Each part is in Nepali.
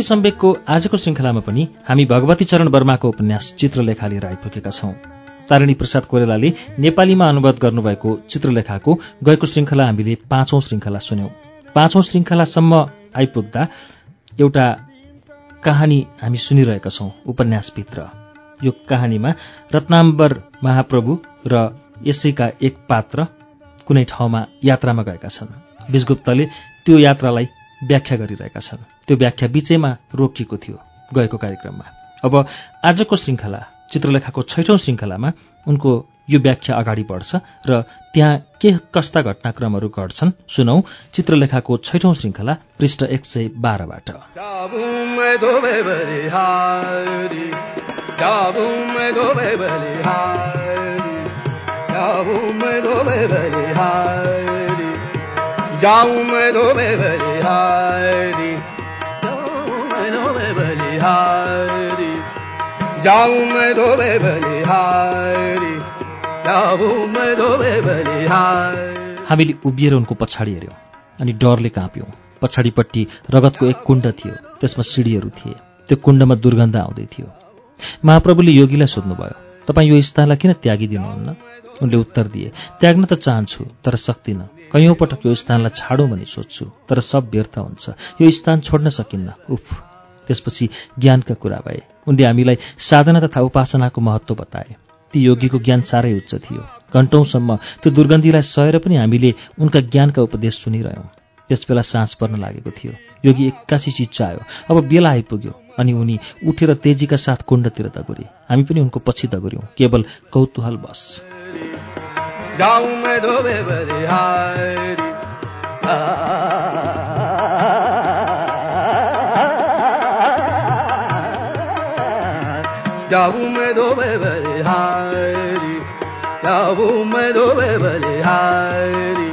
श्रुति सम्वेकको आजको श्रृङ्खलामा पनि हामी भगवती चरण वर्माको उपन्यास चित्रलेखा लिएर आइपुगेका छौं। तारिणी प्रसाद कोरेलाले नेपालीमा अनुवाद गर्नुभएको चित्रलेखाको गएको श्रृङ्खला हामीले पाँचौं श्रृङ्खला सुन्यौं। पाँचौं श्रृङ्खलासम्म आइपुग्दा एउटा कहानी हामी सुनिरहेका छौं उपन्यासभित्र। यो कहानीमा रत्नाम्बर महाप्रभु र यसैका एक पात्र कुनै ठाउँमा यात्रामा गएका छन्। विजगुप्तले त्यो यात्रालाई व्याख्या गरिरहेका छन्। त्यो व्याख्या बीचैमा रोकिएको थियो गएको कार्यक्रममा। अब आजको श्रृङ्खला चित्रलेखाको छैठौं श्रृङ्खलामा उनको यो व्याख्या अगाडि बढ्छ र त्यहाँ के कस्ता घटनाक्रमहरू घट्छन् सुनौ चित्रलेखाको छैठौं श्रृङ्खला पृष्ठ एक सय बाह्रबाट बलिहारी। जाबुमै धोबे बलिहारी। बलिहारी जाउमै धोबे बलिहारी। बलिहारी जाउमै धोबे बलिहारी बलिहारी। हामीले उभिएर उनको पछाडि हेऱ्यौँ अनि डरले काँप्यौँ। पछाडिपट्टि रगतको एक कुण्ड थियो त्यसमा सिँढीहरू थिए। त्यो कुण्डमा दुर्गन्ध आउँदै थियो। महाप्रभुले योगीलाई सोध्नुभयो तपाईँ यो स्थानलाई किन त्यागिदिनुहुन्न? उनले उत्तर दिए त्याग्न त चाहन्छु तर सक्दिनँ। कैयौँ पटक यो स्थानलाई छाडौँ भनी सोध्छु तर सब व्यर्थ हुन्छ। यो स्थान छोड्न सकिन्न। उफ! त्यसपछि ज्ञानका कुरा भए। उनले हामीलाई साधना तथा उपासनाको महत्त्व बताए। ती योगीको ज्ञान साह्रै उच्च थियो। घन्टौँसम्म त्यो दुर्गन्धीलाई सहेर पनि हामीले उनका ज्ञानका उपदेश सुनिरह्यौँ। त्यसबेला साँझ पर्न लागेको थियो। योगी एक्कासी चिच्चायो अब बेला आइपुग्यो अनि उनी उठेर तेजीका साथ कुण्डतिर दगुरे। हामी पनि उनको पछि दगुर्यौँ केवल कौतूहल बस। जाउमै धोबे बलिहारी जाउमै धोबे बलिहारी जाउमै धोबे बलिहारी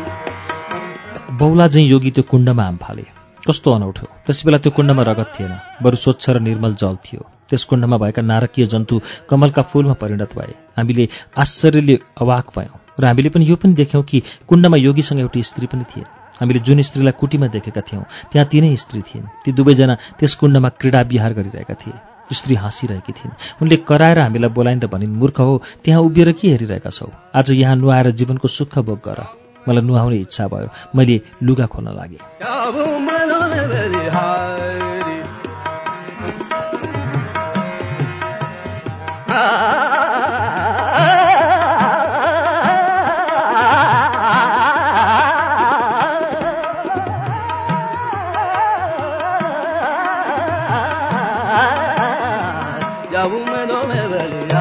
बौला चाहिँ योगी त्यो कुण्डमा हाम फाले। कस्तो अनौठो त्यसबेला त्यो कुण्डमा रगत थिएन। बरु स्वच्छ र निर्मल जल थियो। त्यस कुण्डमा भएका नारकीय जन्तु कमलका फूलमा परिणत भए। हामीले आश्चर्यले अवाक भयौँ र हामीले पनि यो पनि देख्यौँ कि कुण्डमा योगीसँग एउटी स्त्री पनि थिए। हामीले जुन स्त्रीलाई कुटीमा देखेका थियौँ त्यहाँ तिनै स्त्री थिइन्। ती दुवैजना त्यस कुण्डमा क्रीडा विहार गरिरहेका थिए। स्त्री हाँसिरहेकी थिइन्। उनले कराएर हामीलाई बोलाइन् र भनिन् मूर्ख हो त्यहाँ उभिएर के हेरिरहेका छौ? आज यहाँ नुहाएर जीवनको सुख भोग गर। मलाई नुहाउने इच्छा भयो। मैले लुगा खोल्न लागेँ। धोबे बलिहारी जाउमै धोबे बलिहारी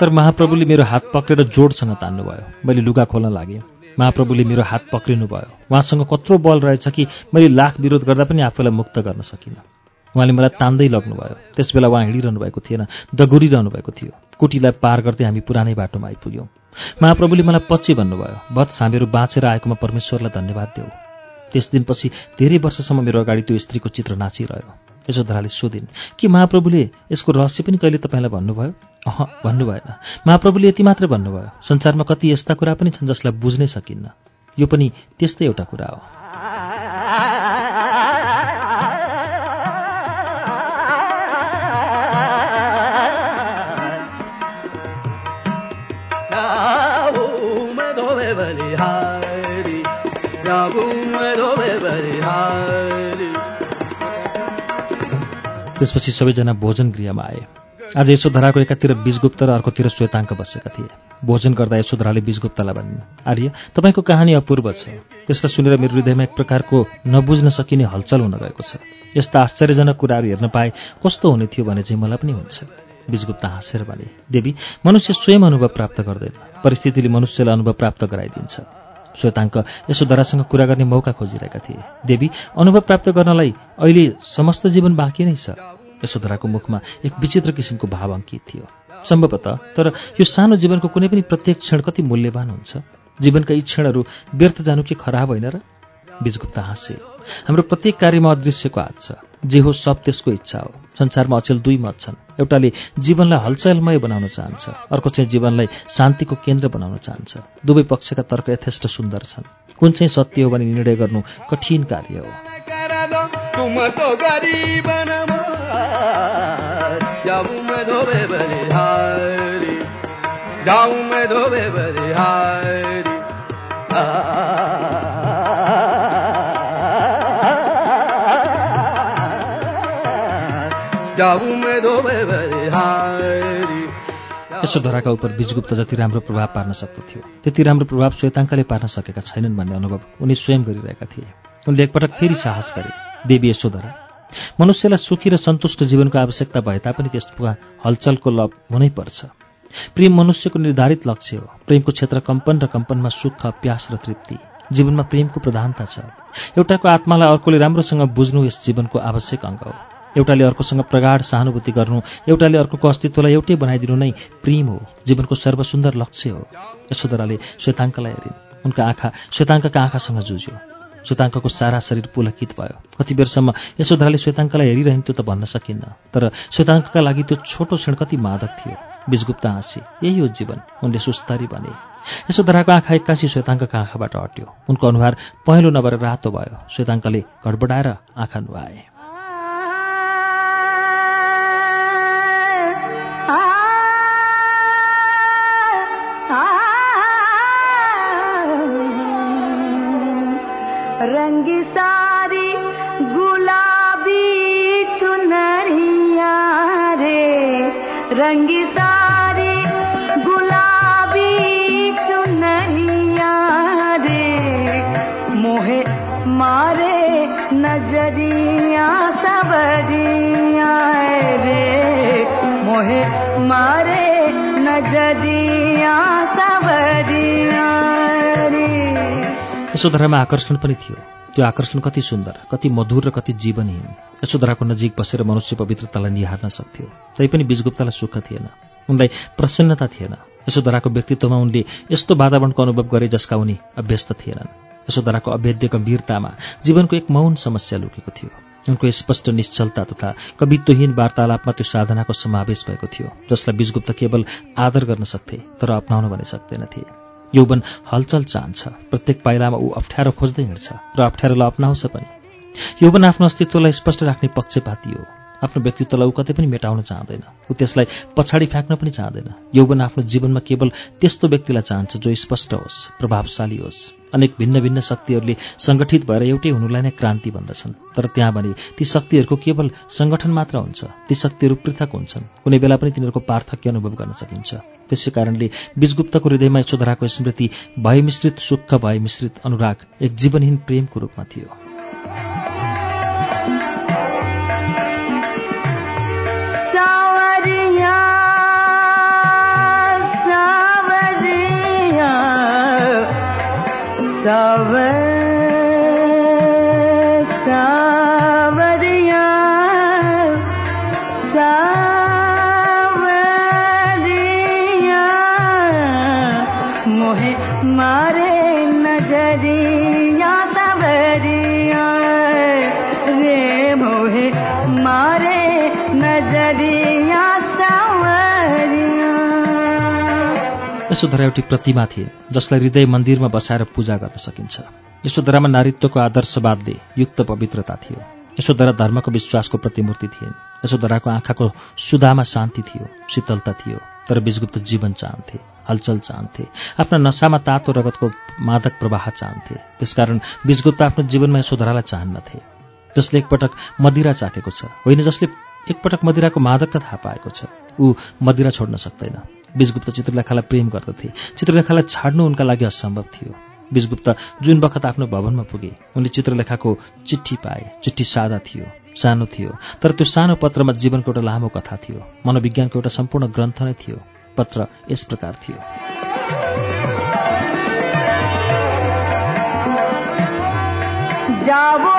तर महाप्रभुले मेरो हात पक्रेर जोडसँग तान्नुभयो। मैले लुगा खोल्न लागेँ। महाप्रभुले मेरो हात पक्रिनुभयो। उहाँसँग कत्रो बल रहेछ कि मैले लाख विरोध गर्दा पनि आफूलाई मुक्त गर्न सकिनँ। उहाँले मलाई तान्दै लग्नुभयो। त्यसबेला उहाँ हिँडिरहनु भएको थिएन दगुरिरहनु भएको थियो। कुटीलाई पार गर्दै हामी पुरानै बाटोमा आइपुग्यौँ। महाप्रभुले मलाई पछि भन्नुभयो वत्स हामीहरू बाँचेर आएकोमा परमेश्वरलाई धन्यवाद देऊ। त्यस दिनपछि धेरै वर्षसम्म मेरो अगाडि त्यो स्त्रीको चित्र नाचिरह्यो। यशोधराले सोधिन् कि महाप्रभुले यसको रहस्य पनि कहिले तपाईँलाई भन्नुभयो? अह भन्नु भएन महाप्रभुले यति मात्रै भन्नुभयो। संसारमा कति यस्ता कुरा पनि छन् जसलाई बुझ्नै सकिन्न। यो पनि त्यस्तै एउटा कुरा हो। त्यसपछि सबैजना भोजन गृहमा आए। आज यशोधराको एकातिर बीजगुप्त र अर्कोतिर श्वेताङ्क बसेका थिए। भोजन गर्दा यशोधराले बीजगुप्तलाई भनिन् आर्य तपाईँको कहानी अपूर्व छ। त्यसलाई सुनेर मेरो हृदयमा एक प्रकारको नबुझ्न सकिने हलचल हुन गएको छ। यस्ता आश्चर्यजनक कुराहरू हेर्न पाए कस्तो हुने थियो भने चाहिँ मलाई पनि हुन्छ। बीजगुप्त हाँसेर भने देवी मनुष्य स्वयं अनुभव प्राप्त गर्दैन। परिस्थितिले मनुष्यलाई अनुभव प्राप्त गराइदिन्छ। श्वेताङ्क यशोधरासँग कुरा गर्ने मौका खोजिरहेका थिए। देवी अनुभव प्राप्त गर्नलाई अहिले समस्त जीवन बाँकी नै छ। यशोधराको मुखमा एक विचित्र किसिमको भाव अङ्कित थियो। सम्भवतः तर यो सानो जीवनको कुनै पनि प्रत्येक क्षण कति मूल्यवान हुन्छ? जीवनका यी क्षणहरू व्यर्थ जानु के खराब होइन र? बीजगुप्त हाँसे हाम्रो प्रत्येक कार्यमा अदृश्यको हात छ। जे हो सब त्यसको इच्छा हो। संसारमा अचेल दुई मत छन्। एउटाले जीवनलाई हलचलमय बनाउन चाहन्छ। अर्को चाहिँ जीवनलाई शान्तिको केन्द्र बनाउन चाहन्छ। दुवै पक्षका तर्क यथेष्ट सुन्दर छन्। कुन चाहिँ सत्य हो भने निर्णय गर्नु कठिन कार्य हो। धोबे यशोधराका उप बीजगुप्त जति राम्रो प्रभाव पार्न सक्दथ्यो त्यति राम्रो प्रभाव श्वेताङ्कले पार्न सकेका छैनन् भन्ने अनुभव उनी स्वयं गरिरहेका थिए। उनले एकपटक फेरि साहस गरे देवी यशोधरा मनुष्यलाई सुखी र सन्तुष्ट जीवनको आवश्यकता भए तापनि त्यसमा हलचलको लभ हुनै पर्छ प्रेम मनुष्यको निर्धारित लक्ष्य हो। प्रेमको क्षेत्र कम्पन र कम्पनमा सुख प्यास र तृप्ति। जीवनमा प्रेमको प्रधानता छ। एउटाको आत्मालाई अर्कोले राम्रोसँग बुझ्नु यस जीवनको आवश्यक अङ्ग हो। एउटाले अर्कोसँग प्रगाढ सहानुभूति गर्नु एउटाले अर्कोको अस्तित्वलाई एउटै बनाइदिनु नै प्रेम हो जीवनको सर्वसुन्दर लक्ष्य हो। यशोधराले श्वेताङ्कलाई हेरिन्। उनका आँखा श्वेताङ्कका आँखासँग जुझ्यो। श्वेताङ्कको सारा शरीर पुलकित भयो। कति बेरसम्म यशोधराले श्वेताङ्कलाई हेरिरहन्थ्यो त भन्न सकिन्न। तर श्वेताङ्कका लागि त्यो छोटो क्षण कति मादक थियो। बीजगुप्त हाँसे यही हो जीवन उनले सुस्तरी भने। यशोधराको आँखा एक्कासी श्वेताङ्कका आँखाबाट हट्यो उनको अनुहार पहेँलो नभएर रातो भयो। श्वेताङ्कले घडबडाएर आँखा नुहाए। मारे नजरिया सबरिया रे मोहे मारे नजरिया सबरिया यशोधरामा आकर्षण पनि थियो। त्यो आकर्षण कति सुन्दर कति मधुर र कति जीवनहीन। यशोधराको नजिक बसेर मनुष्य पवित्रतालाई निहार्न सक्थ्यो। तैपनि बीजगुप्तलाई सुख थिएन। उनलाई प्रसन्नता थिएन। यशोधराको व्यक्तित्वमा उनले यस्तो वातावरणको अनुभव गरे जसका उनी अभ्यस्त थिएनन्। यशोधराको अभेद्य गम्भीरतामा जीवनको एक मौन समस्या लुकेको थियो। उनको स्पष्ट निश्चलता तथा कवित्वहीन वार्तालापमा त्यो साधनाको समावेश भएको थियो जसलाई बीजगुप्त केवल आदर गर्न सक्थे तर अप्नाउन भने सक्दैनथे यौवन हलचल चाहन्छ प्रत्येक पाइलामा ऊ अप्ठ्यारो खोज्दै हिँड्छ र अप्ठ्यारोलाई अप्नाउँछ पनि। यौवन आफ्नो अस्तित्वलाई स्पष्ट राख्ने पक्षपाती हो। आफ्नो व्यक्तित्वलाई ऊ कतै पनि मेटाउन चाहँदैन। ऊ त्यसलाई पछाडि फ्याँक्न पनि चाहँदैन। यौवन आफ्नो जीवनमा केवल त्यस्तो व्यक्तिलाई चाहन्छ जो स्पष्ट होस् प्रभावशाली होस्। अनेक भिन्न भिन्न शक्तिहरूले सङ्गठित भएर एउटै हुनुलाई नै क्रान्ति भन्दछन्। तर त्यहाँ भने ती शक्तिहरूको केवल सङ्गठन मात्र हुन्छ ती शक्तिहरू पृथक हुन्छन्। कुनै बेला पनि तिनीहरूको पार्थक्य अनुभव गर्न सकिन्छ। त्यसै कारणले बीजगुप्तको हृदयमा यशोधराको स्मृति भयमिश्रित सुख भयमिश्रित अनुराग एक जीवनहीन प्रेमको रूपमा थियो। साव यशोधरा एउटी प्रतिमा थिए जसलाई हृदय मन्दिरमा बसाएर पूजा गर्न सकिन्छ। यशोधरामा नारीत्वको आदर्शवादले युक्त पवित्रता थियो। यशोधरा धर्मको विश्वासको प्रतिमूर्ति थिइन्। यशोधराको आँखाको सुधामा शान्ति थियो शीतलता थियो तर बीजगुप्त जीवन चाहन्थे हलचल चाहन्थे आफ्ना नसामा तातो रगतको मादक प्रवाह चाहन्थे। त्यसकारण बीजगुप्त आफ्नो जीवनमा यशोधरालाई चाहन्नथे। जसले एकपटक मदिरा चाखेको छ। होइन जसले एकपटक मदिराको मादकता थाहा पाएको छ। ऊ मदिरा छोड्न सक्दैन। बिजगुप्त चित्रलेखालाई प्रेम गर्दथे। चित्रलेखालाई छाड्नु उनका लागि असम्भव थियो। बिजगुप्त जुन बखत आफ्नो भवनमा पुगे उनले चित्रलेखाको चिठी पाए। चिठी सादा थियो सानो थियो तर त्यो सानो पत्रमा जीवनको एउटा लामो कथा थियो। मनोविज्ञानको एउटा सम्पूर्ण ग्रन्थ नै थियो। पत्र यस प्रकार थियो। जाओ।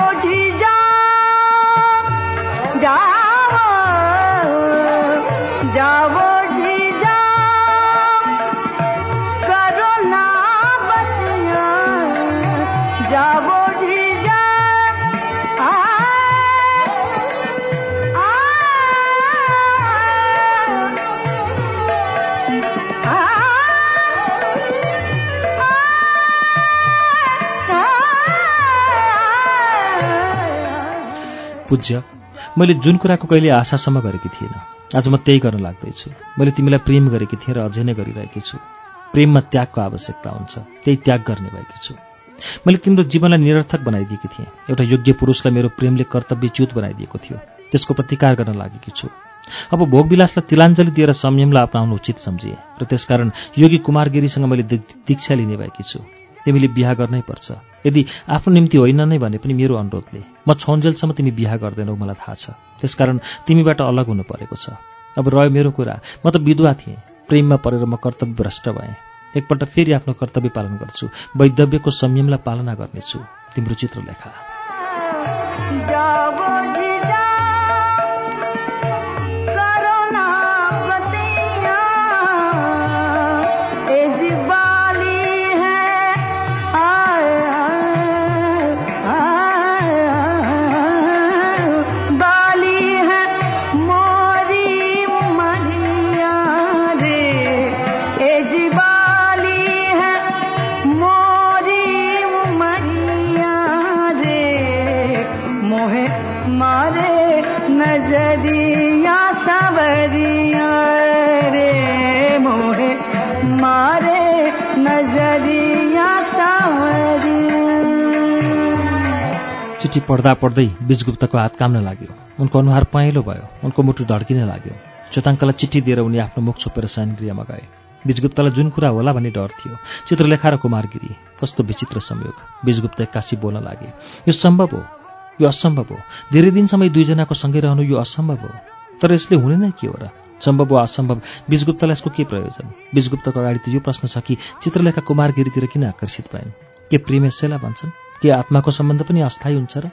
पूज्य मैले जुन कुराको कहिले आशासम्म गरेकी थिइनँ आज म त्यही गर्न लाग्दैछु। मैले तिमीलाई प्रेम गरेकी थिएँ र अझै नै गरिरहेकी छु। प्रेममा त्यागको आवश्यकता हुन्छ त्यही त्याग गर्ने भएकी छु। मैले तिम्रो जीवनलाई निरर्थक बनाइदिएकी थिएँ। एउटा योग्य पुरुषलाई मेरो प्रेमले कर्तव्यच्युत बनाइदिएको थियो। त्यसको प्रतिकार गर्न लागेकी छु। अब भोगविलासलाई तिलाञ्जली दिएर संयमलाई अपनाउनु उचित सम्झिए र त्यसकारण योगी कुमारगिरीसँग मैले दि- दीक्षा लिने भएकी छु। तिमीले बिहा गर्नै पर्छ। यदि आफ्नो निम्ति होइन नै भने पनि मेरो अनुरोधले म छौन्जेलसम्म तिमी बिहा गर्दैनौ मलाई थाहा छ। त्यसकारण तिमीबाट अलग हुनु परेको छ। अब रह्यो मेरो कुरा। म त विधवा थिएँ। प्रेममा परेर म कर्तव्य भ्रष्ट भएँ। एकपल्ट फेरि आफ्नो कर्तव्य पालन गर्छु। वैधव्यको संयमलाई पालना गर्नेछु। तिम्रो चित्रलेखा। चिठी पढ्दा पढ्दै बीजगुप्तको हात काम्न लाग्यो। उनको अनुहार पहेँलो भयो। उनको मुटु ढड्किन लाग्यो। चेताङ्कलाई चिठी दिएर उनी आफ्नो मुख छोपेर शयनगृहमा गए। बीजगुप्तलाई जुन कुरा होला भन्ने डर थियो चित्रलेखा र कुमारगिरी कस्तो विचित्र संयोग। बीजगुप्त एक्कासी बोल्न लागे यो सम्भव हो? यो असम्भव हो? धेरै दिनसम्म दुईजनाको सँगै रहनु यो असम्भव हो? तर यसले हुने नै के हो र? सम्भव वा असम्भव? बीजगुप्तलाई यसको के प्रयोजन? बीजगुप्तको अगाडि त यो प्रश्न छ कि चित्रलेखा कुमारगिरीतिर किन आकर्षित भएन? के प्रेम यसैलाई भन्छन्? के आत्माको सम्बन्ध पनि अस्थायी हुन्छ र?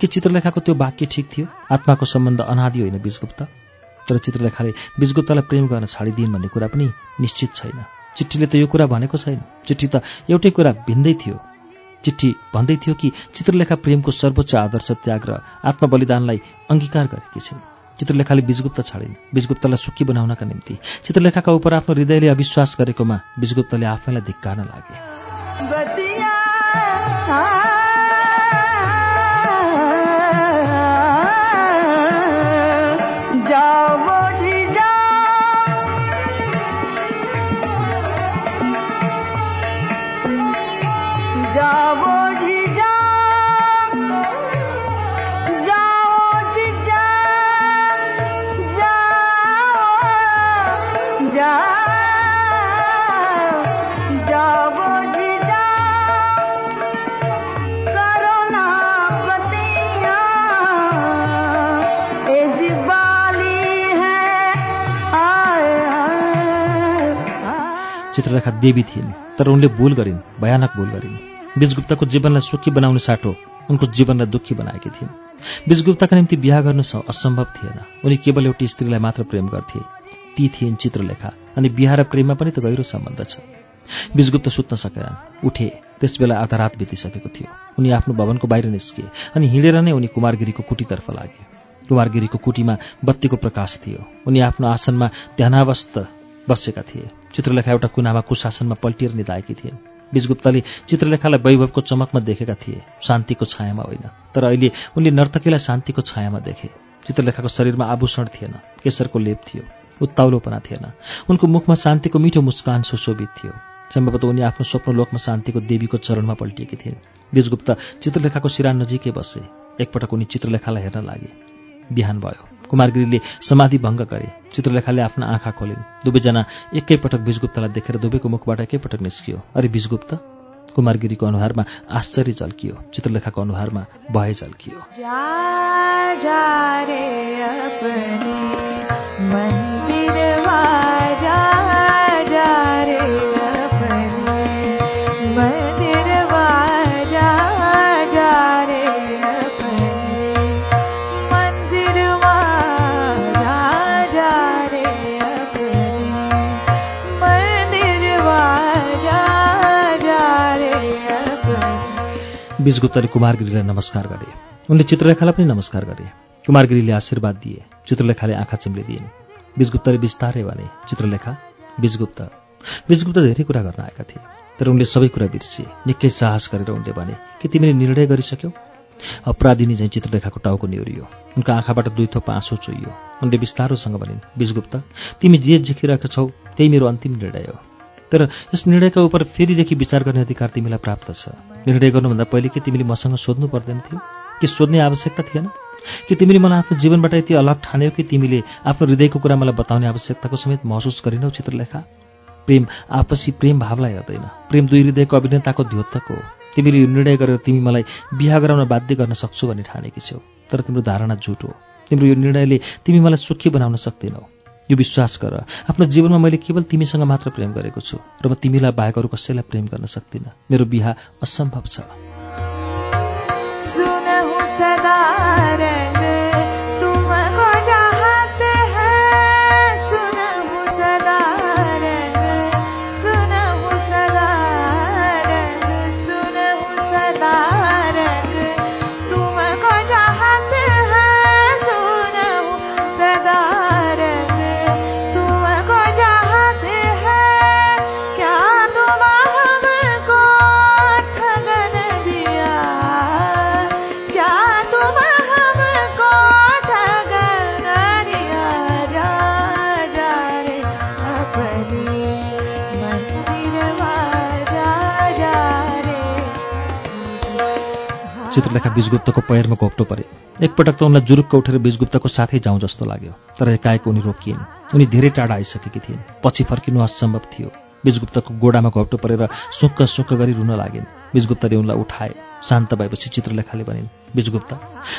के चित्रलेखाको त्यो वाक्य ठिक थियो? आत्माको सम्बन्ध अनादि होइन बीजगुप्त? तर चित्रलेखाले बीजगुप्तलाई प्रेम गर्न छाडिदिन् भन्ने कुरा पनि निश्चित छैन। चिठीले त यो कुरा भनेको छैन। चिठी त एउटै कुरा भिन्दै थियो। चिठी भन्दै थियो कि चित्रलेखा प्रेमको सर्वोच्च आदर्श त्याग र आत्मबलिदानलाई अङ्गीकार गरेकी छिन्। चित्रलेखाले बीजगुप्त छाडिन्। बीजगुप्तलाई सुखी बनाउनका निम्ति चित्रलेखाका उप आफ्नो हृदयले अविश्वास गरेकोमा बीजगुप्तले आफैलाई धिक्कार्न लागे। जी चित्रलेखा देवी थिइन् तर उनले भूल गरिन् भयानक भूल गरिन्। बीजगुप्तको जीवनलाई सुखी बनाउने साटो उनको जीवनलाई दुःखी बनाएकी थिइन्। बीजगुप्तका निम्ति बिहा गर्नु असम्भव थिएन। उनी केवल एउटी स्त्रीलाई मात्र प्रेम गर्थे। ती थिइन् चित्रलेखा अनि बिहा र प्रेममा पनि त गहिरो सम्बन्ध छ। बीजगुप्त सुत्न सकेनन्। उठे त्यसबेला आधा रात बितिसकेको थियो। उनी आफ्नो भवनको बाहिर निस्किए अनि हिँडेर नै उनी कुमारगिरीको कुटीतर्फ लागे। कुमारगिरीको कुटीमा बत्तीको प्रकाश थियो। उनी आफ्नो आसनमा ध्यानावस्थ बसेका थिए। चित्रलेखा एउटा कुनामा कुशासनमा पल्टिएर निधाएकी थिइन् बीजगुप्तले चित्रलेखालाई वैभवको चमकमा देखेका थिए। शान्तिको छायामा होइन। तर अहिले उनले नर्तकीलाई शान्तिको छायामा देखे। चित्रलेखाको शरीरमा आभूषण थिएन। केशरको लेप थियो। उत्ताउलोपना थिएन। उनको मुखमा शान्तिको मिठो मुस्कान सुशोभित थियो। सम्भवतः उनी आफ्नो स्वप्नलोकमा शान्तिको देवीको चरणमा पल्टिएकी थिइन्। बीजगुप्त चित्रलेखाको सिरान नजिकै बसे। एकपटक उनी चित्रलेखालाई हेर्न लागे। बिहान भयो। कुमारगिरीले समाधि भङ्ग गरे। चित्रलेखाले आफ्ना आँखा खोलिन्। दुवैजना एकैपटक बीजगुप्तलाई देखेर दुवैको मुखबाट एकैपटक निस्कियो। अरे बीजगुप्त? कुमारगिरीको अनुहारमा आश्चर्य झल्कियो। चित्रलेखाको अनुहारमा भय झल्कियो। बीजगुप्तले कुमारगिरीलाई नमस्कार गरे। उनले चित्रलेखालाई पनि नमस्कार गरे। कुमारगिरीले आशीर्वाद दिए चित्रलेखाले आँखा चिम्लिदिइन्। बीजगुप्तले बिस्तारै भने चित्रलेखा बीजगुप्त बीजगुप्त धेरै कुरा गर्न आएका थिए तर उनले सबै कुरा बिर्सिए। निकै साहस गरेर उनले भने कि तिमीले निर्णय गरिसक्यौ? अपराधिनी चाहिँ चित्रलेखाको टाउको निहुरियो। उनका आँखाबाट दुई थोप आँसु चोइयो। उनले बिस्तारोसँग भनिन् बीजगुप्त तिमी जे झिकिरहेका छौ त्यही मेरो अन्तिम निर्णय हो। तर यस निर्णयका उप फेरिदेखि विचार गर्ने अधिकार तिमीलाई प्राप्त छ। निर्णय गर्नुभन्दा पहिले के तिमीले मसँग सोध्नु पर्दैन थियो? कि सोध्ने आवश्यकता थिएन? कि तिमीले मलाई आफ्नो जीवनबाट यति अलग ठान्यौ कि तिमीले आफ्नो हृदयको कुरा मलाई बताउने आवश्यकताको समेत महसुस गरिनौ चित्रलेखा? प्रेम आपसी प्रेम भावलाई हेर्दैन प्रेम दुई हृदयको अभिनेताको द्योतक हो। तिमीले यो निर्णय गरेर तिमी मलाई बिहा गराउन बाध्य गर्न सक्छु भन्ने ठानेकी छौ। तर तिम्रो धारणा झुट हो। तिम्रो यो निर्णयले तिमी मलाई सुखी बनाउन सक्दैनौ। यो विश्वास गर। आफ्नो जीवनमा मैले केवल तिमीसँग मात्र प्रेम गरेको छु र म तिमीलाई बाहेक अरू कसैलाई प्रेम गर्न सक्दिनँ। मेरो बिहा असम्भव छ। चित्रलेखा बीजगुप्तको पैरमा घोप्टो परे एकपटक त उनलाई जुरुक्क उठेर बीजगुप्तको साथै जाउँ जस्तो लाग्यो तर एकाएक उनी रोकिएन्। उनी धेरै टाढा आइसकेकी थिइन्। पछि फर्किनु असम्भव थियो। बीजगुप्तको गोडामा घोप्टो परेर सुक्क सुक्क गरी रुन लागिन्। बीजगुप्तले उनलाई उठाए। शान्त भएपछि चित्रलेखाले भनिन् बीजगुप्त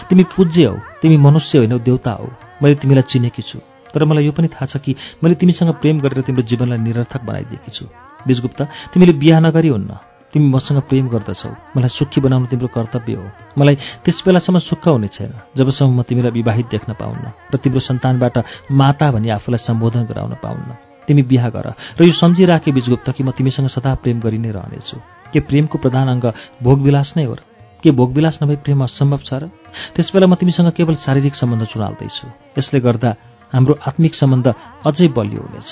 तिमी पूज्य हौ तिमी मनुष्य होइनौ देउता हौ। मैले तिमीलाई चिनेकी छु। तर मलाई यो पनि थाहा छ कि मैले तिमीसँग प्रेम गरेर तिम्रो जीवनलाई निरर्थक बनाइदिएकी छु। बीजगुप्त तिमीले बिहा नगरी हुन्न। तिमी मसँग प्रेम गर्दछौ। मलाई सुखी बनाउनु तिम्रो कर्तव्य हो। मलाई त्यस बेलासम्म सुख हुने छैन जबसम्म म तिमीलाई विवाहित देख्न पाउन्न र तिम्रो सन्तानबाट माता भनी आफूलाई सम्बोधन गराउन पाउन्न। तिमी बिहा गर र यो सम्झिराखे बीजगुप्त कि म तिमीसँग सदा प्रेम गरि नै रहनेछु। के प्रेमको प्रधान अङ्ग भोगविलास नै हो र के भोगविलास नभई प्रेम असम्भव छ र? त्यसबेला म तिमीसँग केवल शारीरिक सम्बन्ध चुनाल्दैछु यसले गर्दा हाम्रो आत्मिक सम्बन्ध अझै बलियो हुनेछ।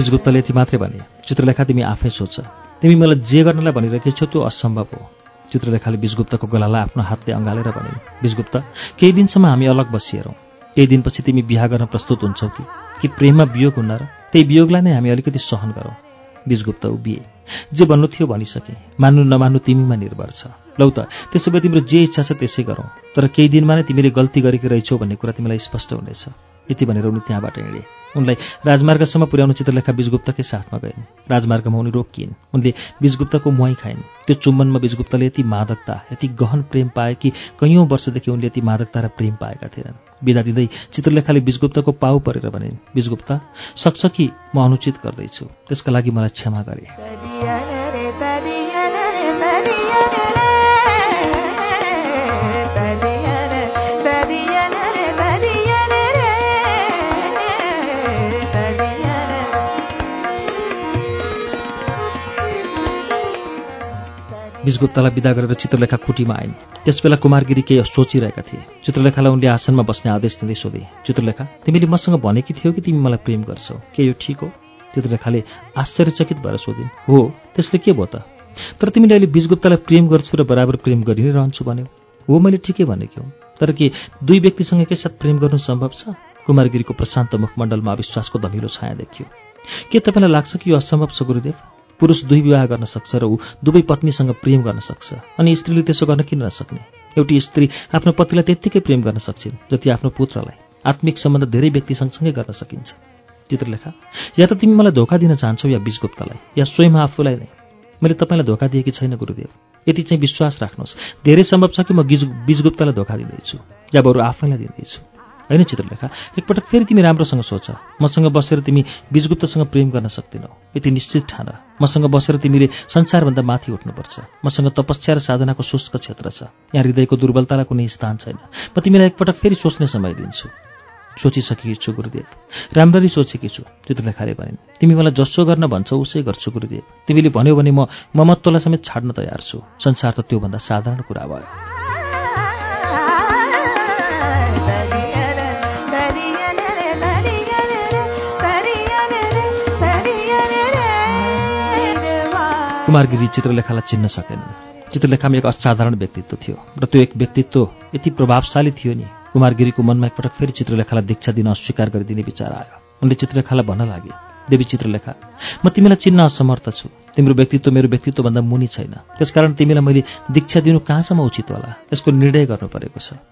रे बीजगुप्तले यति मात्रै भने चित्रलेखा तिमी आफै सोच तिमी मलाई जे गर्नलाई भनिरहेकी छौ त्यो असम्भव हो। चित्रलेखाले बीजगुप्तको गलालाई आफ्नो हातले अँगालेर भनिन् बीजगुप्त केही दिनसम्म हामी अलग बसिहेरौँ। केही दिनपछि तिमी बिहा गर्न प्रस्तुत हुन्छौ कि? कि प्रेममा वियोग हुन्न र त्यही वियोगलाई नै हामी अलिकति सहन गरौँ? बीजगुप्त उभिए। जे भन्नु थियो भनिसके। मान्नु नमान्नु तिमीमा निर्भर छ। लौ त त्यसो भए तिम्रो जे इच्छा छ त्यसै गरौँ। तर केही दिनमा नै तिमीले गल्ती गरेकी रहेछौ भन्ने कुरा तिमीलाई स्पष्ट हुनेछ। यति भनेर उनी त्यहाँबाट हिँडे। उनलाई राजमार्गसम्म पुर्याउन चित्रलेखा बीजगुप्तकै साथमा गइन्। राजमार्गमा उनी रोकिन्। उनले बीजगुप्तको मुहाई खाइन्। त्यो चुम्बनमा बीजगुप्तले यति मादकता यति गहन प्रेम पाए कि कैयौँ वर्षदेखि उनले यति मादकता र प्रेम पाएका थिएनन्। बिदा दिँदै चित्रलेखाले बीजगुप्तको पाउ परेर भनिन् बीजगुप्त सक्छ कि म अनुचित गर्दैछु? त्यसका लागि मलाई क्षमा गरे। बीजगुप्तलाई विदा गरेर चित्रलेखा कुटीमा आइन्। त्यसबेला कुमारगिरी केही सोचिरहेका थिए। चित्रलेखालाई उनले आसनमा बस्ने आदेश दिँदै सोधे चित्रलेखा तिमीले मसँग भनेकी थियौ कि तिमी मलाई प्रेम गर्छौ? के यो ठिक हो? चित्रलेखाले आश्चर्यचकित भएर सोधिन् हो त्यसले के भयो त? तर तिमीले अहिले बीजगुप्तलाई प्रेम गर्छु र बराबर प्रेम गरि नै रहन्छु भन्यौ। हो मैले ठिकै भनेको हो। तर के दुई व्यक्तिसँग एकैसाथ प्रेम गर्नु सम्भव छ? कुमारगिरीको प्रशान्त मुखमण्डलमा अविश्वासको धमिलो छाया देखियो। के तपाईँलाई लाग्छ कि यो असम्भव छ गुरुदेव? पुरुष दुई विवाह गर्न सक्छ र ऊ दुवै पत्नीसँग प्रेम गर्न सक्छ। अनि स्त्रीले त्यसो गर्न किन नसक्ने? एउटी स्त्री आफ्नो पतिलाई त्यत्तिकै प्रेम गर्न सक्छिन् जति आफ्नो पुत्रलाई। आत्मिक सम्बन्ध धेरै व्यक्ति सँगसँगै गर्न सकिन्छ। चित्रलेखा या त तिमी मलाई धोका दिन चाहन्छौ या बीजगुप्तलाई या स्वयं आफूलाई नै? मैले तपाईँलाई धोका दिएकी छैन गुरुदेव। यति चाहिँ विश्वास राख्नुहोस्। धेरै सम्भव छ कि म गिज बीजगुप्तलाई धोका दिँदैछु या बरु आफैलाई दिँदैछु। होइन चित्रलेखा? एकपटक फेरि तिमी राम्रोसँग सोच। मसँग बसेर तिमी बीजगुप्तसँग प्रेम गर्न सक्दैनौ। यति निश्चित ठान। मसँग बसेर तिमीले संसारभन्दा माथि उठ्नुपर्छ। मसँग तपस्या र साधनाको शुष्क क्षेत्र छ। यहाँ हृदयको दुर्बलतालाई कुनै स्थान छैन। म तिमीलाई एकपटक फेरि सोच्ने समय दिन्छु। सोचिसकेकी छु गुरुदेव। राम्ररी सोचेकी छु चित्रलेखाले भनिन्। तिमी मलाई जसो गर्न भन्छौ उसै गर्छु गुरुदेव। तिमीले भन्यौ भने म ममत्वलाई समेत छाड्न तयार छु। संसार त त्योभन्दा साधारण कुरा भयो। कुमारगिरी चित्रलेखालाई चिन्न सकेनन्। चित्रलेखामा एक असाधारण व्यक्तित्व थियो र त्यो एक व्यक्तित्व यति प्रभावशाली थियो नि कुमारगिरीको मनमा एकपटक फेरि चित्रलेखालाई दीक्षा दिन अस्वीकार गरिदिने विचार आयो। उनले चित्रलेखालाई भन्न लागे देवी चित्रलेखा म तिमीलाई चिन्न असमर्थ छु। तिम्रो व्यक्तित्व मेरो व्यक्तित्वभन्दा मुनि छैन। त्यसकारण तिमीलाई मैले दीक्षा दिनु कहाँसम्म उचित होला? यसको निर्णय गर्नु परेको छ।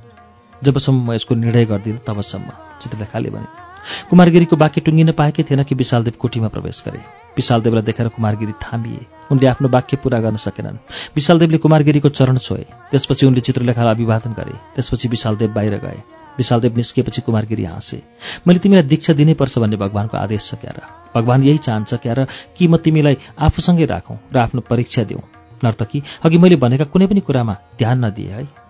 जबसम्म म यसको निर्णय गर्दिनँ तबसम्म चित्रलेखाले भने। कुमारगिरीको बाँकी टुङ्गिन पाएकै थिएन कि विशालदेव कोठीमा प्रवेश गरे। विशालदेवलाई देखेर कुमारगिरी थामिए। उनले आफ्नो वाक्य पूरा गर्न सकेनन्। विशालदेवले कुमारगिरीको चरण छोए। त्यसपछि उनले चित्रलेखालाई अभिवादन गरे। त्यसपछि विशालदेव बाहिर गए। विशालदेव निस्किएपछि कुमारगिरी हाँसे। मैले तिमीलाई दीक्षा दिनैपर्छ भन्ने भगवान्को आदेश छ क्यार भगवान् यही चाहन्छ क्यार कि म तिमीलाई आफूसँगै राखौँ र आफ्नो परीक्षा दिउँ? नर्तकी अघि मैले भनेका कुनै पनि कुरामा ध्यान नदिए है।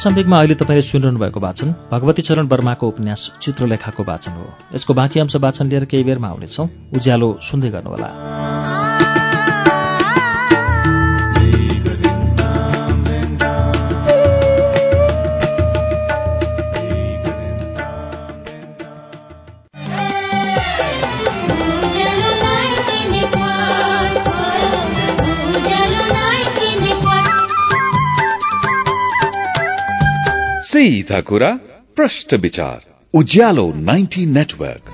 सम्वेकमा अहिले तपाईँले सुनिरहनु भएको वाचन भगवती चरण वर्माको उपन्यास चित्रलेखाको वाचन हो। यसको बाँकी अंश वाचन लिएर केही बेरमा आउनेछौँ। उज्यालो सुन्दै गर्नुहोला। सीधा कुरा प्रश्न विचार उज्यालो 90 नेटवर्क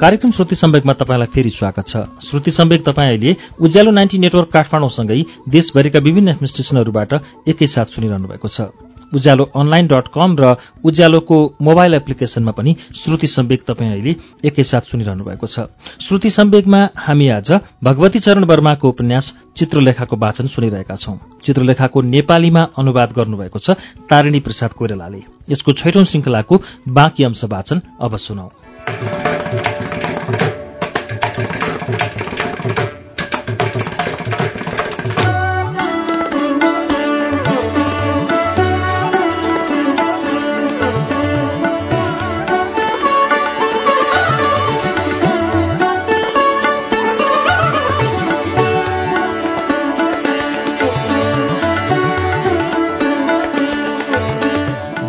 कार्यक्रम श्रुति सम्वेकमा तपाईँलाई फेरि स्वागत छ। श्रुति सम्वेक तपाईँ अहिले उज्यालो नाइन्टी नेटवर्क काठमाडौँसँगै देशभरिका विभिन्न एफएम स्टेशनहरूबाट एकैसाथ सुनिरहनु भएको छ। उज्यालो अनलाइन डट कम र उज्यालोको मोबाइल एप्लिकेशनमा पनि श्रुति सम्वेक तपाईँ अहिले एकैसाथ सुनिरहनु भएको छ। श्रुति सम्वेकमा हामी आज भगवती चरण वर्माको उपन्यास चित्रलेखाको वाचन सुनिरहेका छौं। चित्रलेखाको नेपालीमा अनुवाद गर्नुभएको छ तारिणी प्रसाद कोइरालाले। यसको छैटौं श्रृंखलाको बाँकी अंश वाचन अब सुनौ।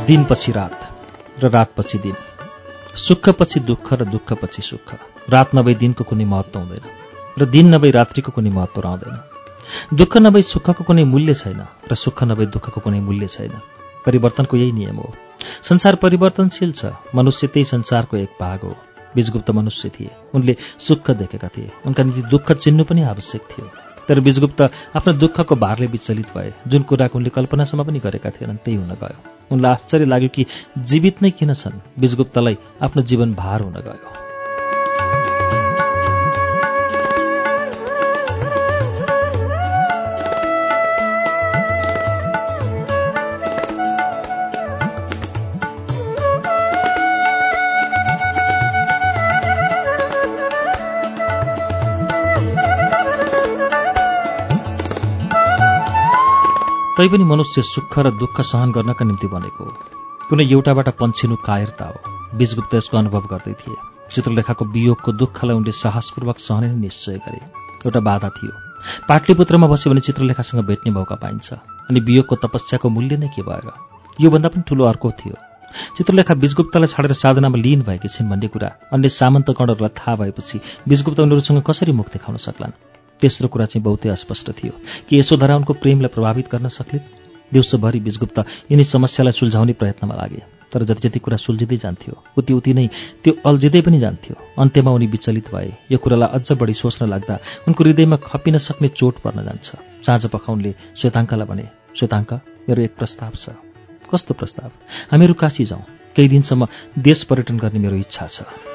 दिनपछि रात र रातपछि दिन। सुखपछि दुःख र दुःखपछि सुख। रात नभई दिनको कुनै महत्व हुँदैन र दिन नभई रात्रिको कुनै महत्व रहँदैन। दुःख नभई सुखको कुनै मूल्य छैन र सुख नभई दुःखको कुनै मूल्य छैन। परिवर्तनको यही नियम हो। संसार परिवर्तनशील छ। मनुष्य त्यही संसारको एक भाग हो। बीजगुप्त मनुष्य थिए। उनले सुख देखेका थिए। उनका निम्ति दुःख चिन्नु पनि आवश्यक थियो। तर बीजगुप्त आफ्नो दुःखको भारले विचलित भए। जुन कुराको उनले कल्पनासम्म पनि गरेका थिएनन् त्यही हुन गयो। उनलाई आश्चर्य लाग्यो कि जीवित नै किन छन्। बीजगुप्तलाई आफ्नो जीवन भार हुन गयो। तैपनि मनुष्य सुख र दुःख सहन गर्नका निम्ति बनेको हो। कुनै एउटाबाट पन्छिनु कायरता हो। बीजगुप्त यसको अनुभव गर्दै थिए। चित्रलेखाको वियोगको दुःखलाई उनले साहसपूर्वक सहने नै निश्चय गरे। एउटा बाधा थियो। पाटलिपुत्रमा बस्यो भने चित्रलेखासँग भेट्ने मौका पाइन्छ। अनि वियोगको तपस्याको मूल्य नै के भएर? योभन्दा पनि ठूलो अर्को थियो। चित्रलेखा बीजगुप्तलाई छाडेर साधनामा लिन भएकी छिन् भन्ने कुरा अन्य सामन्तगणहरूलाई थाहा भएपछि बीजगुप्त उनीहरूसँग कसरी मुक्ति खाउन सक्लान्? तेस्रो कुरा चाहिँ बहुतै अस्पष्ट थियो कि यशोधरा उनको प्रेमलाई प्रभावित गर्न सक्लिन्? दिउँसोभरि बीजगुप्त यिनी समस्यालाई सुल्झाउने प्रयत्नमा लागे तर जति जति कुरा सुल्झिँदै जान्थ्यो उति उति नै त्यो अल्झिँदै पनि जान्थ्यो। अन्त्यमा उनी विचलित भए। यो कुरालाई अझ बढी सोच्न लाग्दा उनको हृदयमा खपिन सक्ने चोट पर्न जान्छ। साँझ पखाउनले श्वेताङ्कलाई भने श्वेताङ्क मेरो एक प्रस्ताव छ। कस्तो प्रस्ताव? हामीहरू काशी जाउँ। केही दिनसम्म देश पर्यटन गर्ने मेरो इच्छा छ।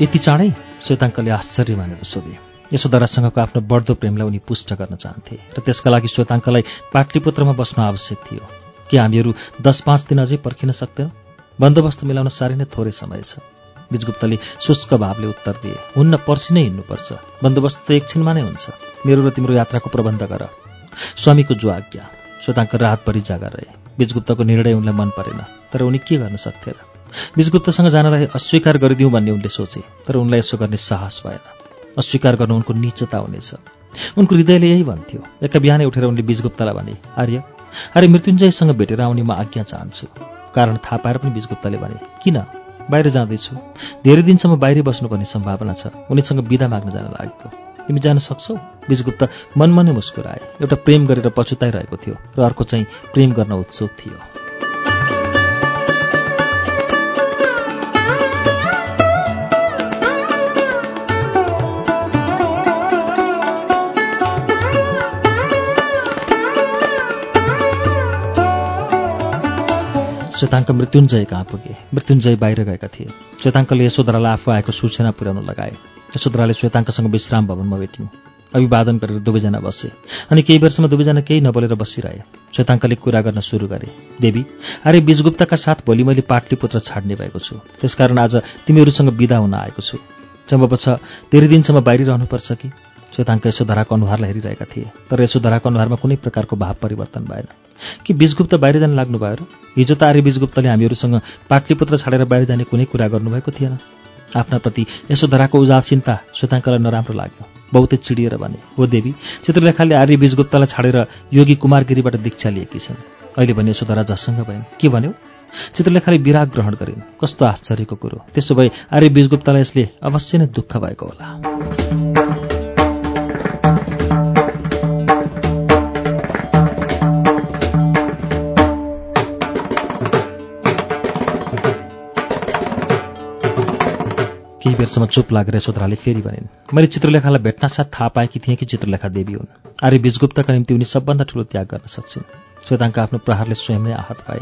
यति चाँडै श्वेताङ्कले आश्चर्य मानेर सोधे यशोधरासँगको आफ्नो बढ्दो प्रेमलाई उनी पुष्ट गर्न चाहन्थे र त्यसका लागि श्वेताङ्कलाई पाटलिपुत्रमा बस्नु आवश्यक थियो। के हामीहरू दस पाँच दिन अझै पर्खिन सक्दैनौँ? बन्दोबस्त मिलाउन साह्रै नै थोरै समय छ। बिजगुप्तले शुष्क भावले उत्तर दिए। हुन्न पर्सि नै हिँड्नुपर्छ। बन्दोबस्त त एकछिनमा नै हुन्छ। मेरो र तिम्रो यात्राको प्रबन्ध गर। स्वामीको जो आज्ञा। श्वेताङ्क रातभरि जागा रहे। बिजगुप्तको निर्णय उनलाई मन परेन। तर उनी के गर्न सक्थे र? बिजगुप्तसँग जानलाई अस्वीकार गरिदिउँ भन्ने उनले सोचे तर उनलाई यसो गर्ने साहस भएन। अस्वीकार गर्न उनको निचता हुनेछ। उनको हृदयले यही भन्थ्यो एका बिहानै उठेर उनले बिजगुप्तलाई भने आर्य आर्य मृत्युञ्जयसँग भेटेर आउने म आज्ञा चाहन्छु। कारण थाहा पाएर पनि बिजगुप्तले भने किन? बाहिर जाँदैछु। धेरै दिनसम्म बाहिरै बस्नुपर्ने सम्भावना छ। उनीसँग बिदा माग्न जान लागेको। तिमी जान सक्छौ? बिजगुप्त मनमनै मुस्कुराए। एउटा प्रेम गरेर पछुताइरहेको थियो र अर्को चाहिँ प्रेम गर्न उत्सुक थियो। श्वेताङ्क मृत्युञ्जय कहाँ पुगे मृत्युञ्जय बाहिर गएका थिए। श्वेताङ्कले यशोधरालाई आफू आएको सूचना पुर्याउन लगाए। यशोधराले श्वेताङ्कसँग विश्राम भवनमा भेटिन्। अभिवादन गरेर दुवैजना बसे। अनि केही वर्षमा दुवैजना केही नबोलेर बसिरहे। श्वेताङ्कले कुरा गर्न सुरु गरे। देवी अरे बिजगुप्तका साथ भोलि मैले पाटलिपुत्र छाड्ने भएको छु। त्यसकारण आज तिमीहरूसँग विदा हुन आएको छु। सम्भव छ धेरै दिनसम्म बाहिर रहनुपर्छ कि? श्वेताङ्क यशोधराको अनुहारलाई हेरिरहेका थिए। तर यशोधराको अनुहारमा कुनै प्रकारको भाव परिवर्तन भएन। कि बिजगुप्त बाहिर जान लाग्नुभयो र? हिजो त आर्य बिजगुप्तले हामीहरूसँग पाटलिपुत्र छाडेर बाहिर जाने कुनै कुरा गर्नुभएको थिएन। आफ्ना प्रति यशोधराको उदासीनता श्वेताङ्कलाई नराम्रो लाग्यो। बहुतै चिडिएर भने हो देवी चित्रलेखाले आर्य बिजगुप्तलाई छाडेर योगी कुमारगिरीबाट दीक्षा लिएकी छन्। अहिले भने यशोधरा जससँग भइन् के भन्यो? चित्रलेखाले विराग ग्रहण गरिन्। कस्तो आश्चर्यको कुरो। त्यसो भए आर्य बिजगुप्तलाई यसले अवश्य नै दुःख भएको होला। बेरसम्म चुप लागेर यशोधराले फेरि भनिन् मैले चित्रलेखालाई भेट्न साथ थाहा पाएकी थिएँ कि चित्रलेखा देवी हुन्। आर्य बिजगुप्तका निम्ति उनी सबभन्दा ठूलो त्याग गर्न सक्छिन्। श्वेताङ्क आफ्नो प्रहारले स्वयं नै आहत भए।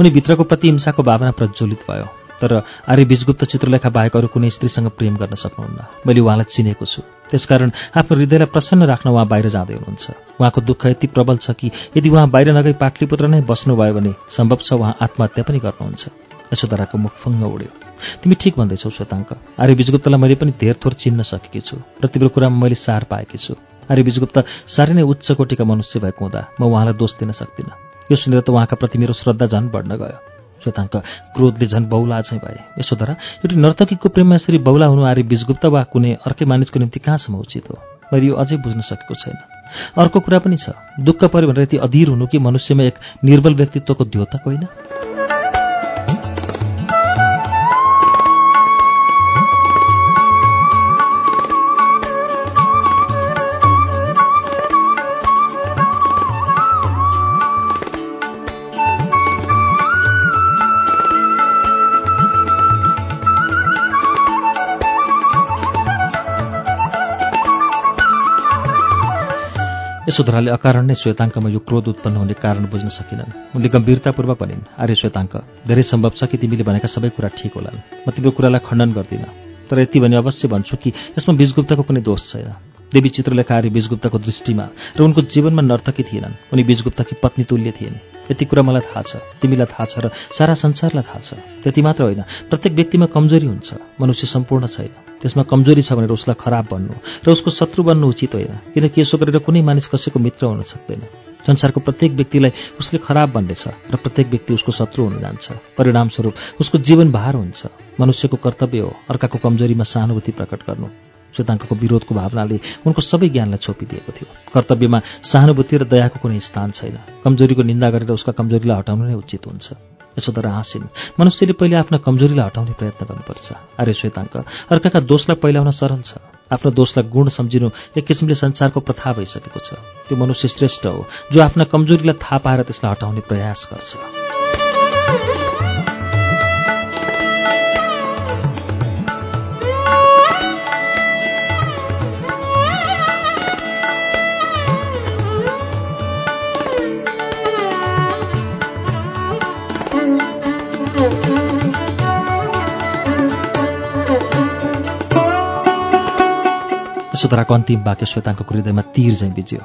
उनी भित्रको प्रति हिंसाको भावना प्रज्वलित भयो। तर आर्य बिजगुप्त चित्रलेखा बाहेक अरू कुनै स्त्रीसँग प्रेम गर्न सक्नुहुन्न। मैले उहाँलाई चिनेको छु। त्यसकारण आफ्नो हृदयलाई प्रसन्न राख्न उहाँ बाहिर जाँदै हुनुहुन्छ। उहाँको दुःख यति प्रबल छ कि यदि उहाँ बाहिर नगई पाटलिपुत्र नै बस्नुभयो भने सम्भव छ उहाँ आत्महत्या पनि गर्नुहुन्छ। यशोधराको मुख फङ्ग उड्यो। तिमी ठिक भन्दैछौ श्वेताङ्क। आर्य बिजगुप्तलाई मैले पनि धेर थोर चिन्न सकेकी छु र तिम्रो कुरामा मैले सार पाएकी छु। आर्य बिजगुप्त साह्रै नै उच्च कोटिका मनुष्य भएको हुँदा म उहाँलाई दोष दिन सक्दिनँ। यो सुनेर त उहाँका प्रति मेरो श्रद्धा झन् बढ्न गयो। श्वेताङ्क क्रोधले झन् बौला चाहिँ भए। यशोधरा एउटी नर्तकीको प्रेममा यसरी बौला हुनु आर्य बिजगुप्त वा कुनै अर्कै मानिसको निम्ति कहाँसम्म उचित हो? मैले यो अझै बुझ्न सकेको छैन। अर्को कुरा पनि छ। दुःख पऱ्यो भनेर यति अधीर हुनु कि मनुष्यमा एक निर्बल व्यक्तित्वको द्योतक होइन? यशोधराले अकारण नै श्वेताङ्कमा यो क्रोध उत्पन्न हुने कारण बुझ्न सकिनन्। उनले गम्भीरतापूर्वक भनिन् आर्य श्वेताङ्क धेरै सम्भव छ कि तिमीले भनेका सबै कुरा ठिक होलान् म तिम्रो कुरालाई खण्डन गर्दिनँ। तर यति भने अवश्य भन्छु कि यसमा बीजगुप्तको कुनै दोष छैन। देवी चित्रलेखा आर्य बीजगुप्तको दृष्टिमा र उनको जीवनमा नर्तकी थिएनन्। उनी बीजगुप्तकी पत्नी तुल्य थिएन्। यति कुरा मलाई थाहा छ। तिमीलाई थाहा छ र सारा संसारलाई थाहा छ। त्यति मात्र होइन प्रत्येक व्यक्तिमा कमजोरी हुन्छ। मनुष्य सम्पूर्ण छैन। त्यसमा कमजोरी छ भनेर उसलाई खराब भन्नु र उसको शत्रु बन्नु उचित होइन किनकि यसो गरेर कुनै मानिस कसैको मित्र हुन सक्दैन। संसारको प्रत्येक व्यक्तिलाई उसले खराब भन्नेछ र प्रत्येक व्यक्ति उसको शत्रु हुन जान्छ। परिणामस्वरूप उसको जीवन भार हुन्छ। मनुष्यको कर्तव्य हो अर्काको कमजोरीमा सहानुभूति प्रकट गर्नु। श्वेताङ्कको विरोधको भावनाले उनको सबै ज्ञानलाई छोपिदिएको थियो। कर्तव्यमा सहानुभूति र दयाको कुनै स्थान छैन। कमजोरीको निन्दा गरेर उसका कमजोरीलाई हटाउनु नै उचित हुन्छ। यशोधरा हाँसिन् मनुष्यले पहिले आफ्ना कमजोरीलाई हटाउने प्रयत्न गर्नुपर्छ। अरे श्वेताङ्क अर्काका दोषलाई पहिल्याउन सरल छ। आफ्नो दोषलाई गुण सम्झिनु एक किसिमले संसारको प्रथा भइसकेको छ। त्यो मनुष्य श्रेष्ठ हो। जो आफ्ना कमजोरीलाई थाहा पाएर त्यसलाई हटाउने प्रयास गर्छ। यशोधराको अन्तिम वाक्य श्वेताङ्कको हृदयमा तीर झैँ बिज्यो।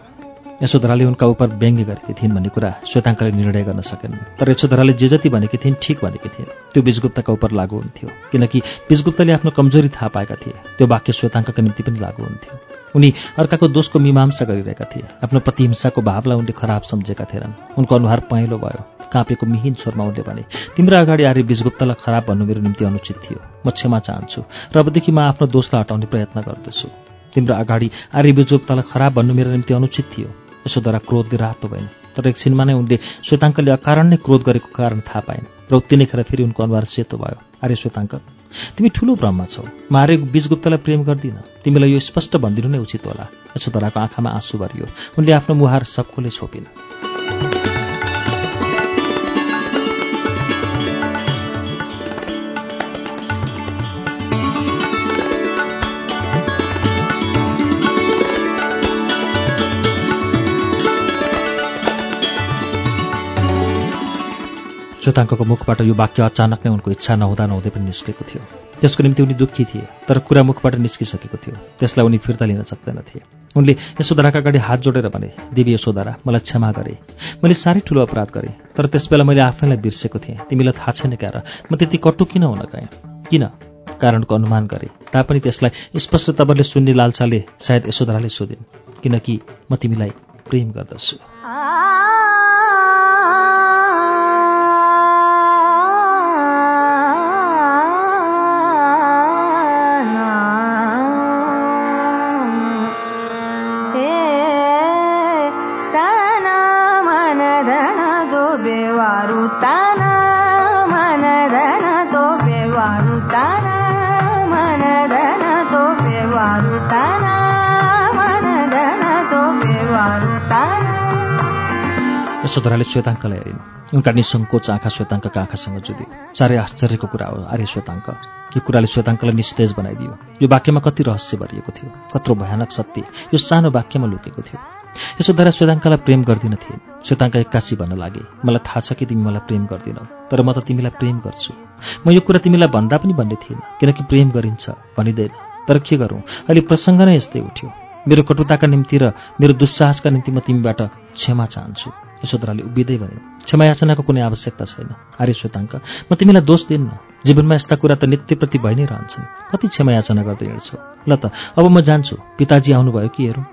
यशोधराले उनका उप व्यङ्ग्य गरेकी थिइन् भन्ने कुरा श्वेताङ्कले निर्णय गर्न सकेन। तर यशोधराले जे जति भनेकी थिइन् ठिक भनेकी थिइन्। त्यो बीजगुप्तका उप लागू हुन्थ्यो किनकि बीजगुप्तले आफ्नो कमजोरी थाहा पाएका थिए। त्यो वाक्य श्वेताङ्कका निम्ति पनि लागू हुन्थ्यो। उनी अर्काको दोषको मीमांसा गरिरहेका थिए आफ्नो प्रतिहिंसाको भावलाई उनले खराब सम्झेका थिएनन्। उनको अनुहार पहेँलो भयो काँपेको मिहिन स्वरमा उनले भने तिम्रो अगाडि आर्य बीजगुप्तलाई खराब भन्नु मेरो निम्ति अनुचित थियो। म क्षमा चाहन्छु र अबदेखि म आफ्नो दोषलाई हटाउने प्रयत्न गर्दछु। तिम्रो अगाडि आर्य बीजगुप्तलाई खराब भन्नु मेरो निम्ति अनुचित थियो। यशोद्वारा क्रोधले रातो भएन। तर एकछिनमा नै उनले श्वेताङ्कले अकारण नै क्रोध गरेको कारण थाहा पाइन् र उत्तिनै खेर फेरि उनको अनुहार सेतो भयो। अरे श्वेताङ्क तिमी ठुलो भ्रममा छौ। म आर्य बीजगुप्तलाई प्रेम गर्दिन। तिमीलाई यो स्पष्ट भनिदिनु नै उचित होला। यशोधराको आँखामा आँसु भरियो। उनले आफ्नो मुहार सबकोले छोपिन्। श्वेताङ्कको मुखबाट यो वाक्य अचानक नै उनको इच्छा नहुँदा नहुँदै पनि निस्केको थियो। त्यसको निम्ति उनी दुःखी थिए तर कुरा मुखबाट निस्किसकेको थियो। त्यसलाई उनी फिर्ता लिन सक्दैनथे। उनले यशोधराका अगाडि हात जोडेर भने देवी यशोधरा मलाई क्षमा गरे। मैले साह्रै ठुलो अपराध गरेँ तर त्यसबेला मैले आफैलाई बिर्सेको थिएँ। तिमीलाई थाहा छैन क्या र म त्यति कटु किन हुन गएँ? किन? कारणको अनुमान गरे। तापनि त्यसलाई स्पष्ट तबरले सुन्ने लालसाले सायद यशोधराले सोधिन् किनकि म तिमीलाई प्रेम गर्दछु। यशोधराले श्वेताङ्कलाई हेरिन् उनका निसङ्कोच आँखा श्वेताङ्कका आँखासँग जुध्यो साह्रै आश्चर्यको कुरा हो आर्य श्वेताङ्क। यो कुराले श्वेताङ्कलाई निस्तेज बनाइदियो। यो वाक्यमा कति रहस्य भरिएको थियो। कत्रो भयानक सत्य। यो सानो वाक्यमा लुकेको थियो। यशोधरा श्वेताङ्कलाई प्रेम गर्दिन थिए। श्वेताङ्क एक्कासी भन्न लागे। मलाई थाहा छ कि तिमी मलाई प्रेम गर्दिनौ तर म त तिमीलाई प्रेम गर्छु। म यो कुरा तिमीलाई भन्दा पनि भन्ने थिएन किनकि प्रेम गरिन्छ भनिँदैन। तर के गरौँ? अहिले प्रसङ्ग नै यस्तै उठ्यो। मेरो कटुताका निम्ति र मेरो दुस्साहसका निम्ति म तिमीबाट क्षमा चाहन्छु। यशोधराले उभिँदै भने क्षमायाचनाको कुनै आवश्यकता छैन आर्य श्वेताङ्क म तिमीलाई दोष दिन्न जीवनमा यस्ता कुरा त नित्यप्रति भइ नै रहन्छन्। कति क्षमायाचना गर्दै हिँड्छौ? ल त अब म जान्छु पिताजी आउनुभयो कि हेरौँ?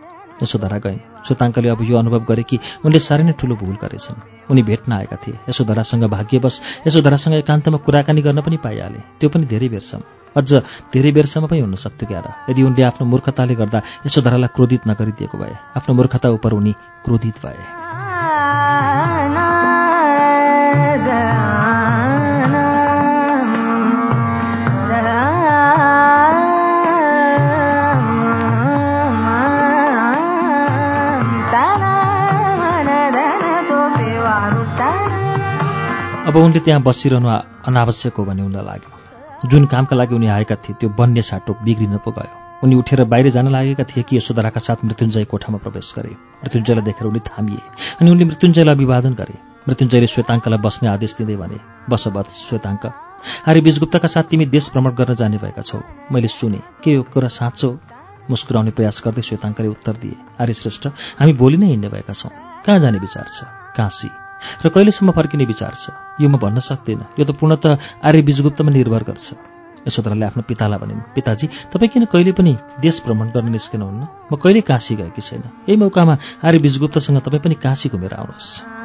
यशोधरा गइन् श्वेताङ्कले अब यो अनुभव गरे कि उनले साह्रै नै ठुलो भूल गरेछन्। उनी भेट्न आएका थिए। यशोधरासँग भाग्यवश यशोधरासँग एकान्तमा कुराकानी गर्न पनि पाइहाले। त्यो पनि धेरै बेरसम्म। अझ धेरै बेरसम्म पनि हुन सक्थ्यो क्यार यदि उनले आफ्नो मूर्खताले गर्दा यशोधरालाई क्रोधित नगरिदिएको भए आफ्नो मूर्खता उप उनी क्रोधित भए। उनले त्यहाँ बसिरहनु अनावश्यक हो भन्ने उनलाई लाग्यो। जुन कामका लागि उनी आएका थिए त्यो बन्ने साटो बिग्रिन पो गयो। उनी उठेर बाहिर जान लागेका थिए कि यशोधराका साथ मृत्युञ्जय कोठामा प्रवेश गरे। मृत्युञ्जयलाई देखेर उनी थामिए। अनि उनले मृत्युञ्जयलाई अभिवादन गरे। मृत्युञ्जयले श्वेताङ्कलाई बस्ने आदेश दिँदै भने बसवत श्वेताङ्क। आर्य बीजगुप्तका साथ तिमी देश भ्रमण गर्न जाने भएका छौ। मैले सुने। के यो कुरा साँचो मुस्कुराउने प्रयास गर्दै श्वेताङ्कले उत्तर दिए आर्य श्रेष्ठ हामी भोलि नै हिँड्ने भएका छौँ। कहाँ जाने विचार छ? काशी र कहिलेसम्म फर्किने विचार छ यो म भन्न सक्दिनँ। यो त पूर्णत आर्य बीजगुप्तमा निर्भर गर्छ। यशोधराले आफ्नो पितालाई भनिन् पिताजी तपाईँ किन कहिले पनि देश भ्रमण गर्न निस्किनुहुन्न? म कहिले काशी गएकी छैन। यही मौकामा आर्य बीजगुप्तसँग तपाईँ पनि काशी घुमेर आउनुहोस्।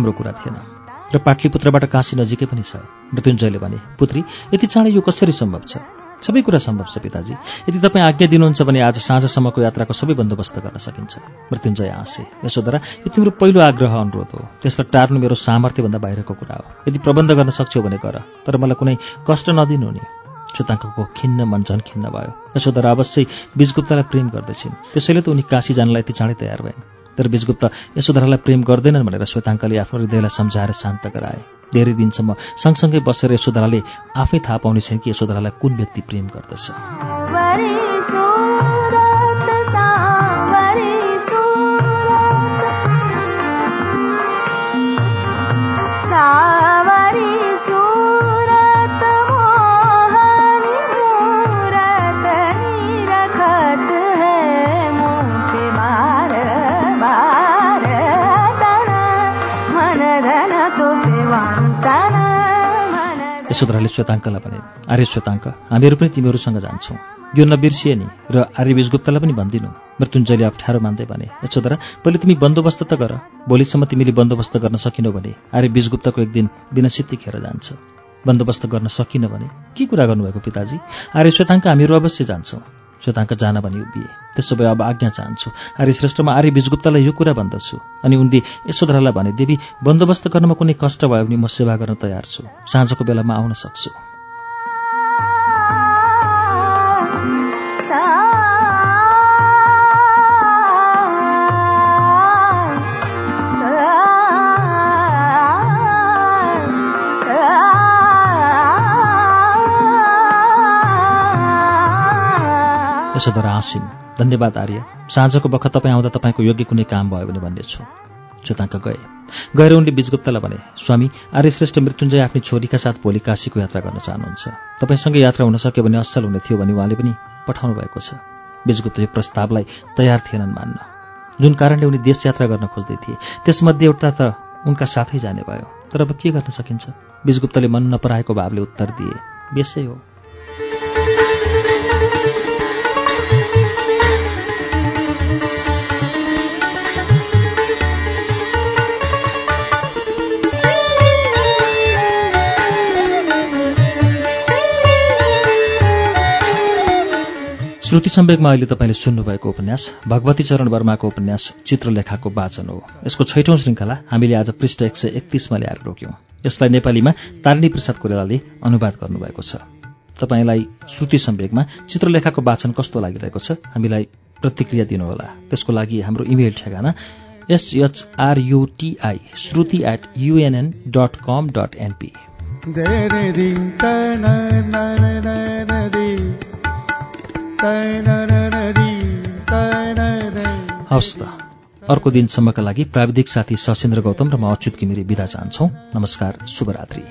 राम्रो कुरा थिएन। र पाटलिपुत्रबाट काशी नजिकै पनि छ। मृत्युञ्जयले भने पुत्री यति चाँडै यो कसरी सम्भव छ? सबै कुरा सम्भव छ पिताजी। यदि तपाईँ आज्ञा दिनुहुन्छ भने आज साँझसम्मको यात्राको सबै बन्दोबस्त गर्न सकिन्छ। मृत्युञ्जय हाँसे यशोधरा यो तिम्रो पहिलो आग्रह अनुरोध हो। त्यसलाई टार्नु मेरो सामर्थ्यभन्दा बाहिरको कुरा हो। यदि प्रबन्ध गर्न सक्छौ भने गर तर मलाई कुनै कष्ट नदिनु नि श्वेताङ्कको खिन्न मन झन् खिन्न भयो। यशोधरा अवश्य बीजगुप्तालाई प्रेम गर्दैछिन्। त्यसैले त उनी काशी जानलाई यति चाँडै तयार भइन् तर बीजगुप्त यशोधरालाई प्रेम गर्दैनन् भनेर श्वेताङ्कले आफ्नो हृदयलाई सम्झाएर शान्त गराए। धेरै दिनसम्म सँगसँगै बसेर यशोधराले आफै थाहा पाउने कि यशोधरालाई कुन व्यक्ति प्रेम गर्दछ। यशोधराले श्वेताङ्कलाई भने आर्य श्वेताङ्क हामीहरू पनि तिमीहरूसँग जान्छौँ। यो नबिर्सिए नि र आर्य बीजगुप्तलाई पनि भनिदिनु। मृत्युञ्जयले अप्ठ्यारो मान्दै भने यशोधरा पहिले तिमी बन्दोबस्त त गर। भोलिसम्म तिमीले बन्दोबस्त गर्न सकिनौ भने आर्य बीजगुप्तको एक दिन बिना सित्ती खेर जान्छ। बन्दोबस्त गर्न सकिन भने के कुरा गर्नुभएको पिताजी? आर्य श्वेताङ्क हामीहरू अवश्य जान्छौँ। श्वेताङ्क जान भनी उभिए। त्यसो भए अब आज्ञा चाहन्छु। आर्य श्रेष्ठमा आर्य बीजगुप्तलाई यो कुरा भन्दछु। अनि उनले यशोधरालाई भने देवी बन्दोबस्त गर्नमा कुनै कष्ट भयो भने म सेवा गर्न तयार छु। साँझको बेलामा आउन सक्छु। यशोधरा हाँसिन् धन्यवाद आर्य। साँझको बखत तपाईँ आउँदा तपाईँको योग्य कुनै काम भयो भने भन्नेछु। श्वेताङ्क गए। गएर उनले बीजगुप्तलाई भने स्वामी आर्य श्रेष्ठ मृत्युञ्जय आफ्नी छोरीका साथ भोलि काशीको यात्रा गर्न चाहनुहुन्छ। तपाईँसँगै यात्रा हुन सक्यो भने असल हुने थियो भने उहाँले पनि पठाउनु भएको छ। बीजगुप्त यो प्रस्तावलाई तयार थिएनन् मान्न। जुन कारणले उनी देश यात्रा गर्न खोज्दै थिए त्यसमध्ये एउटा त उनका साथै जाने भयो। तर अब के गर्न सकिन्छ? बीजगुप्तले मन नपराएको भावले उत्तर दिए बेसै हो। श्रुति सम्वेकमा अहिले तपाईँले सुन्नुभएको उपन्यास भगवती चरण वर्माको उपन्यास चित्रलेखाको वाचन हो। यसको छैटौं श्रृङ्खला हामीले आज पृष्ठ एक सय एकतिसमा ल्याएर रोक्यौं। यसलाई नेपालीमा तारिणी प्रसाद कोइरालाले अनुवाद गर्नुभएको छ। तपाईँलाई श्रुति सम्वेकमा चित्रलेखाको वाचन कस्तो लागिरहेको छ हामीलाई प्रतिक्रिया दिनुहोला। त्यसको लागि हाम्रो इमेल ठेगाना SHRUTI Shruti at UNN dot com dot NP हवस् त अर्को दिनसम्मका लागि प्राविधिक साथी सशेन्द्र गौतम र म अच्युत घिमिरे विदा चाहन्छौ नमस्कार शुभरात्रि